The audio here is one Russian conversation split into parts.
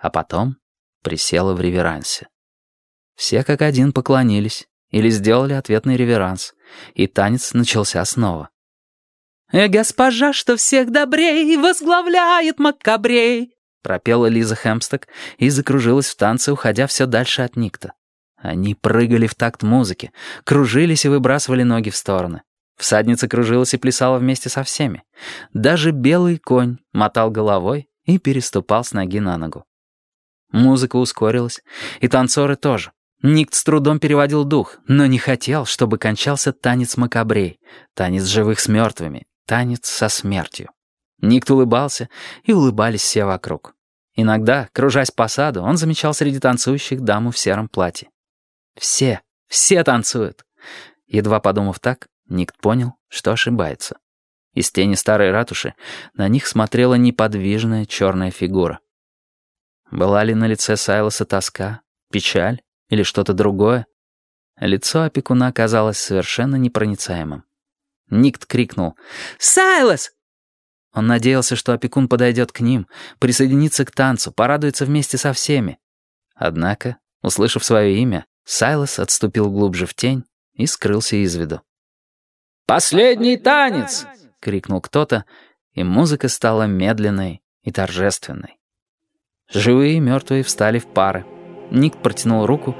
а потом присела в реверансе. Все как один поклонились или сделали ответный реверанс, и танец начался снова. «Э, «Госпожа, что всех добрей, возглавляет Маккабрей!» пропела Лиза Хэмсток и закружилась в танце, уходя все дальше от Никта. Они прыгали в такт музыки, кружились и выбрасывали ноги в стороны. Всадница кружилась и плясала вместе со всеми. Даже белый конь мотал головой и переступал с ноги на ногу. Музыка ускорилась, и танцоры тоже. Никт с трудом переводил дух, но не хотел, чтобы кончался танец макабрей, танец живых с мертвыми, танец со смертью. Никт улыбался, и улыбались все вокруг. Иногда, кружась по саду, он замечал среди танцующих даму в сером платье. Все, все танцуют. Едва подумав так, Никт понял, что ошибается. Из тени старой ратуши на них смотрела неподвижная черная фигура. Была ли на лице Сайлоса тоска, печаль или что-то другое? Лицо опекуна оказалось совершенно непроницаемым. Никт крикнул «Сайлос!» Он надеялся, что опекун подойдет к ним, присоединится к танцу, порадуется вместе со всеми. Однако, услышав свое имя, Сайлос отступил глубже в тень и скрылся из виду. «Последний танец!» — крикнул кто-то, и музыка стала медленной и торжественной. Живые и мертвые встали в пары. Ник протянул руку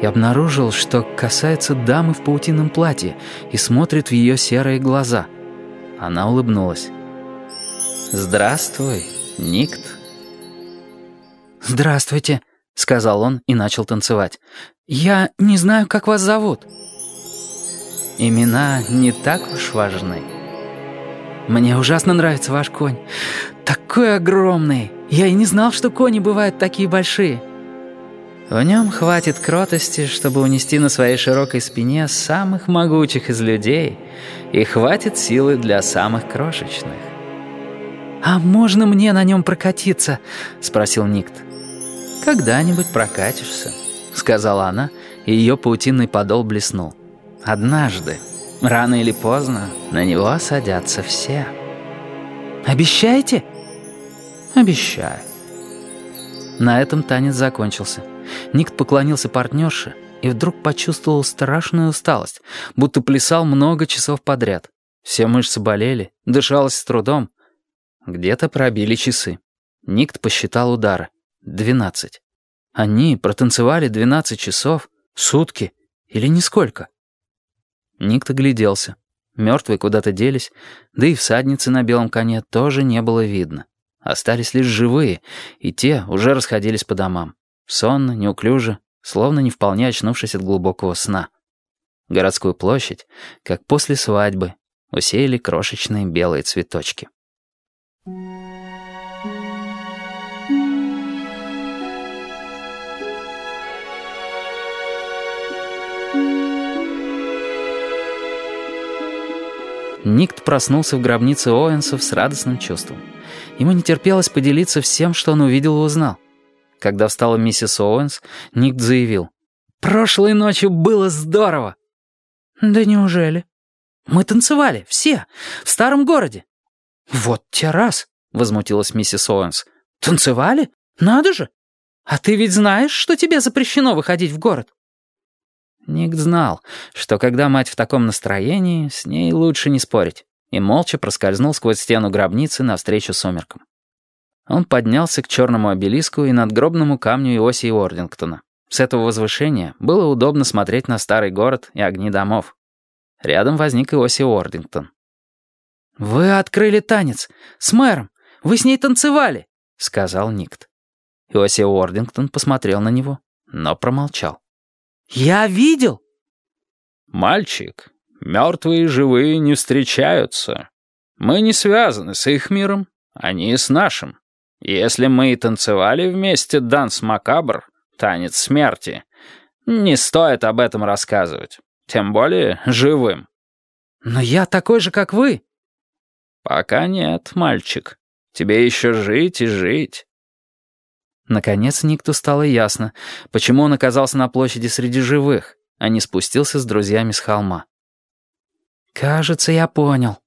и обнаружил, что касается дамы в паутинном платье и смотрит в ее серые глаза. Она улыбнулась. «Здравствуй, Никт». «Здравствуйте», — сказал он и начал танцевать. «Я не знаю, как вас зовут». «Имена не так уж важны». «Мне ужасно нравится ваш конь. Такой огромный. Я и не знал, что кони бывают такие большие». В нем хватит кротости, чтобы унести на своей широкой спине самых могучих из людей, и хватит силы для самых крошечных. «А можно мне на нем прокатиться?» — спросил Никт. «Когда-нибудь прокатишься», — сказала она, и ее паутинный подол блеснул. «Однажды, рано или поздно, на него садятся все». «Обещаете?» «Обещаю». На этом танец закончился. Никт поклонился партнерше и вдруг почувствовал страшную усталость, будто плясал много часов подряд. Все мышцы болели, дышалось с трудом. Где-то пробили часы. Никт посчитал удары. Двенадцать. Они протанцевали двенадцать часов, сутки или нисколько. Никт огляделся. Мертвые куда-то делись, да и всадницы на белом коне тоже не было видно. Остались лишь живые, и те уже расходились по домам. Сонно, неуклюже, словно не вполне очнувшись от глубокого сна. Городскую площадь, как после свадьбы, усеяли крошечные белые цветочки. Никт проснулся в гробнице Оуэнсов с радостным чувством. Ему не терпелось поделиться всем, что он увидел и узнал. Когда встала миссис Оуэнс, Никт заявил. «Прошлой ночью было здорово!» «Да неужели?» «Мы танцевали, все, в старом городе». «Вот те раз!» — возмутилась миссис Оуэнс. «Танцевали? Надо же! А ты ведь знаешь, что тебе запрещено выходить в город?» Никт знал, что когда мать в таком настроении, с ней лучше не спорить, и молча проскользнул сквозь стену гробницы навстречу сумеркам. Он поднялся к черному обелиску и надгробному камню Иосии Уордингтона. С этого возвышения было удобно смотреть на старый город и огни домов. Рядом возник Иосия Уордингтон. «Вы открыли танец с мэром. Вы с ней танцевали», — сказал Никт. Иосия Уордингтон посмотрел на него, но промолчал. «Я видел!» «Мальчик, мертвые и живые не встречаются. Мы не связаны с их миром, они с нашим. Если мы и танцевали вместе данс макабр, танец смерти, не стоит об этом рассказывать, тем более живым». «Но я такой же, как вы!» «Пока нет, мальчик. Тебе еще жить и жить». Наконец Никту стало ясно, почему он оказался на площади среди живых, а не спустился с друзьями с холма. «Кажется, я понял».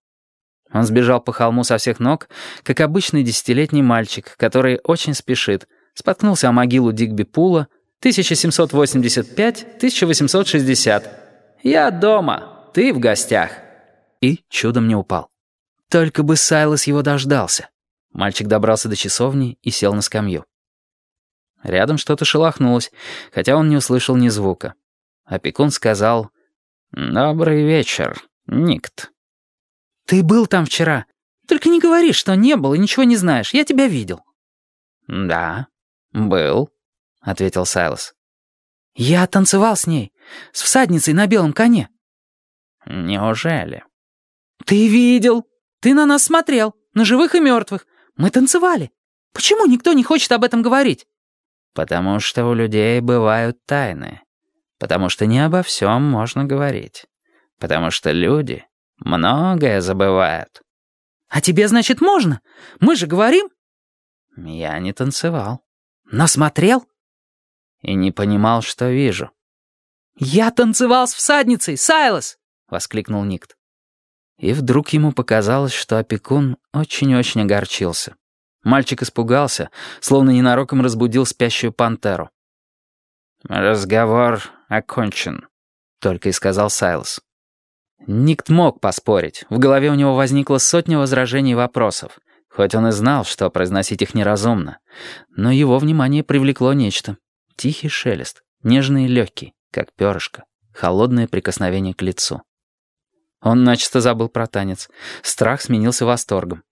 Он сбежал по холму со всех ног, как обычный десятилетний мальчик, который очень спешит, Споткнулся о могилу Дигби Пула. 1785-1860. Я дома, ты в гостях. И чудом не упал. Только бы Сайлос его дождался. Мальчик добрался до часовни и сел на скамью. Рядом что-то шелохнулось, хотя он не услышал ни звука. Опекун сказал «Добрый вечер, Никт». «Ты был там вчера. Только не говори, что не был и ничего не знаешь. Я тебя видел». «Да, был», — ответил Сайлос. «Я танцевал с ней, с всадницей на белом коне». «Неужели?» «Ты видел. Ты на нас смотрел, на живых и мертвых. Мы танцевали. Почему никто не хочет об этом говорить?» «Потому что у людей бывают тайны. Потому что не обо всем можно говорить. Потому что люди многое забывают». «А тебе, значит, можно? Мы же говорим?» «Я не танцевал». «Но смотрел?» «И не понимал, что вижу». «Я танцевал с всадницей, Сайлос!» — воскликнул Никт. И вдруг ему показалось, что опекун очень-очень огорчился. Мальчик испугался, словно ненароком разбудил спящую пантеру. «Разговор окончен», — только и сказал Сайлос. Никт мог поспорить. В голове у него возникла сотня возражений и вопросов. Хоть он и знал, что произносить их неразумно. Но его внимание привлекло нечто. Тихий шелест, нежный и легкий, как перышко, холодное прикосновение к лицу. Он начисто забыл про танец. Страх сменился восторгом.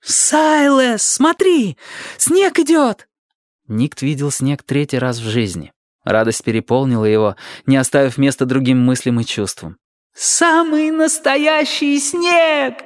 «Сайлес, смотри! Снег идет!» Никт видел снег третий раз в жизни. Радость переполнила его, не оставив места другим мыслям и чувствам. «Самый настоящий снег!»